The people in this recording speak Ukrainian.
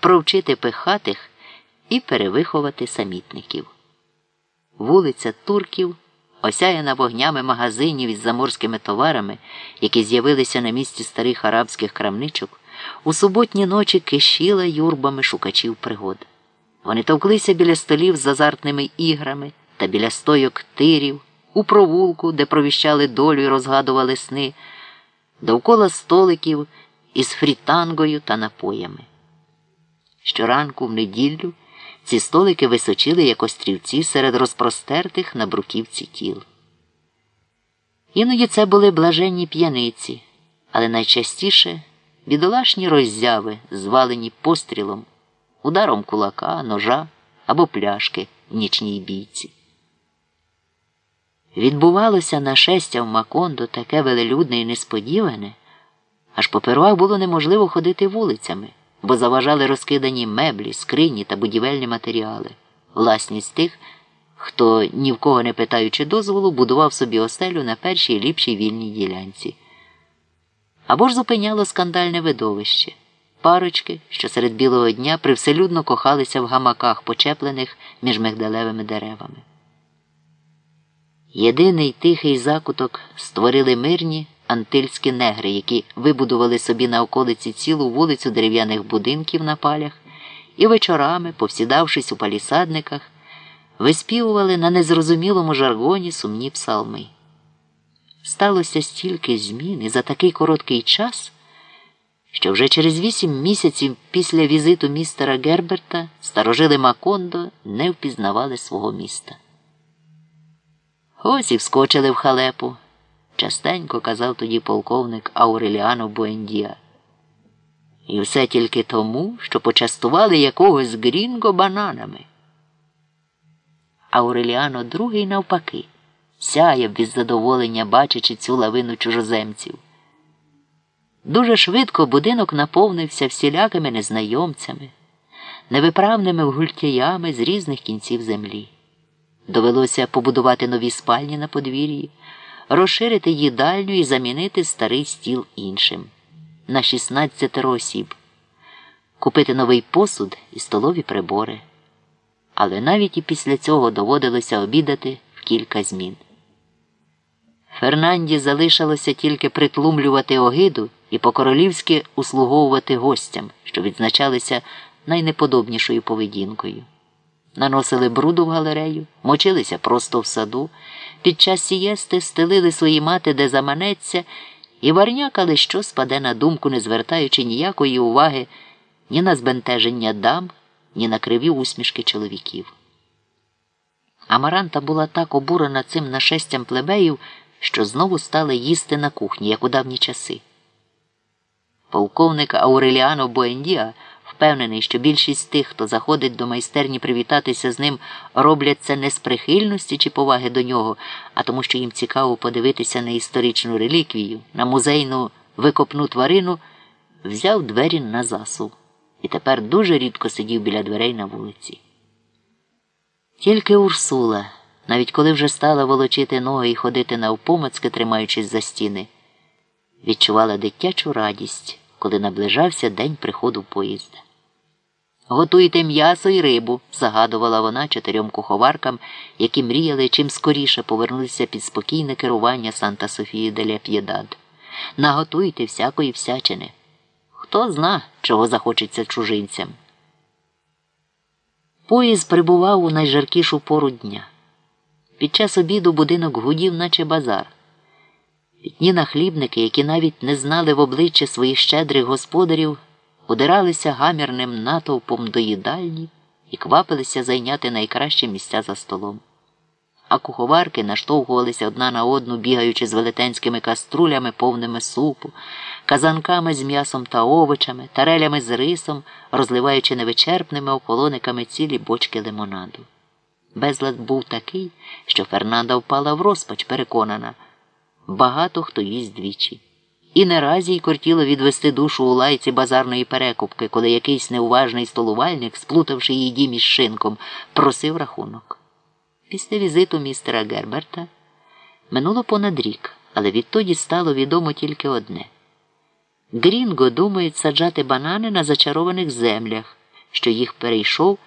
провчити пихатих і перевиховати самітників. Вулиця Турків, осяяна вогнями магазинів із заморськими товарами, які з'явилися на місці старих арабських крамничок, у суботні ночі кишіла юрбами шукачів пригод. Вони товклися біля столів з азартними іграми та біля стойок тирів, у провулку, де провіщали долю і розгадували сни, довкола столиків із фрітангою та напоями. Щоранку в неділю ці столики височили як острівці серед розпростертих на бруківці тіл. Іноді це були блаженні п'яниці, але найчастіше бідолашні роззяви, звалені пострілом, ударом кулака, ножа або пляшки в нічній бійці. Відбувалося нашестя в Макондо таке велелюдне і несподіване, аж попервах було неможливо ходити вулицями, бо заважали розкидані меблі, скрині та будівельні матеріали, власність тих, хто, ні в кого не питаючи дозволу, будував собі оселю на першій ліпшій вільній ділянці. Або ж зупиняло скандальне видовище парочки, що серед білого дня привселюдно кохалися в гамаках, почеплених між мигдалевими деревами. Єдиний тихий закуток створили мирні антильські негри, які вибудували собі на околиці цілу вулицю дерев'яних будинків на палях і вечорами, повсідавшись у палісадниках, виспівували на незрозумілому жаргоні сумні псалми. Сталося стільки змін і за такий короткий час, що вже через вісім місяців після візиту містера Герберта старожили Макондо не впізнавали свого міста. Ось і вскочили в халепу, частенько казав тоді полковник Ауреліано Буендія. І все тільки тому, що почастували якогось грінго бананами. Ауреліано другий, навпаки, сяяв від задоволення, бачачи цю лавину чужоземців. Дуже швидко будинок наповнився всілякими незнайомцями, невиправними гультяями з різних кінців землі. Довелося побудувати нові спальні на подвір'ї, розширити їдальню і замінити старий стіл іншим на 16 осіб, купити новий посуд і столові прибори. Але навіть і після цього доводилося обідати в кілька змін. Фернанді залишилося тільки притлумлювати огиду і по-королівськи услуговувати гостям, що відзначалися найнеподобнішою поведінкою наносили бруду в галерею, мочилися просто в саду, під час сієсти стелили свої мати, де заманеться, і варнякали, що спаде на думку, не звертаючи ніякої уваги ні на збентеження дам, ні на криві усмішки чоловіків. Амаранта була так обурена цим нашестям плебеїв, що знову стали їсти на кухні, як у давні часи. Полковник Ауреліано Буендіа впевнений, що більшість тих, хто заходить до майстерні привітатися з ним, роблять це не з прихильності чи поваги до нього, а тому, що їм цікаво подивитися на історичну реліквію, на музейну викопну тварину, взяв двері на засув і тепер дуже рідко сидів біля дверей на вулиці. Тільки Урсула, навіть коли вже стала волочити ноги і ходити навпомацьки, тримаючись за стіни, відчувала дитячу радість, коли наближався день приходу поїзда. Готуйте м'ясо і рибу, загадувала вона чотирьом куховаркам, які мріяли чим скоріше повернутися під спокійне керування Санта Софії де П'єдад. Наготуйте всякої всячини. Хто зна, чого захочеться чужинцям. Поїзд прибував у найжаркішу пору дня. Під час обіду будинок гудів, наче базар. Пітні нахлібники, які навіть не знали в обличчя своїх щедрих господарів, удиралися гамірним натовпом до їдальні і квапилися зайняти найкращі місця за столом. А куховарки наштовхувалися одна на одну, бігаючи з велетенськими каструлями, повними супу, казанками з м'ясом та овочами, тарелями з рисом, розливаючи невичерпними ополониками цілі бочки лимонаду. Безлад був такий, що Фернанда впала в розпач, переконана багато хто їсть двічі. І не разі й кортіло відвести душу у лайці базарної перекупки, коли якийсь неуважний столувальник, сплутавши її дім із шинком, просив рахунок. Після візиту містера Герберта минуло понад рік, але відтоді стало відомо тільки одне. Грінго думають саджати банани на зачарованих землях, що їх перейшов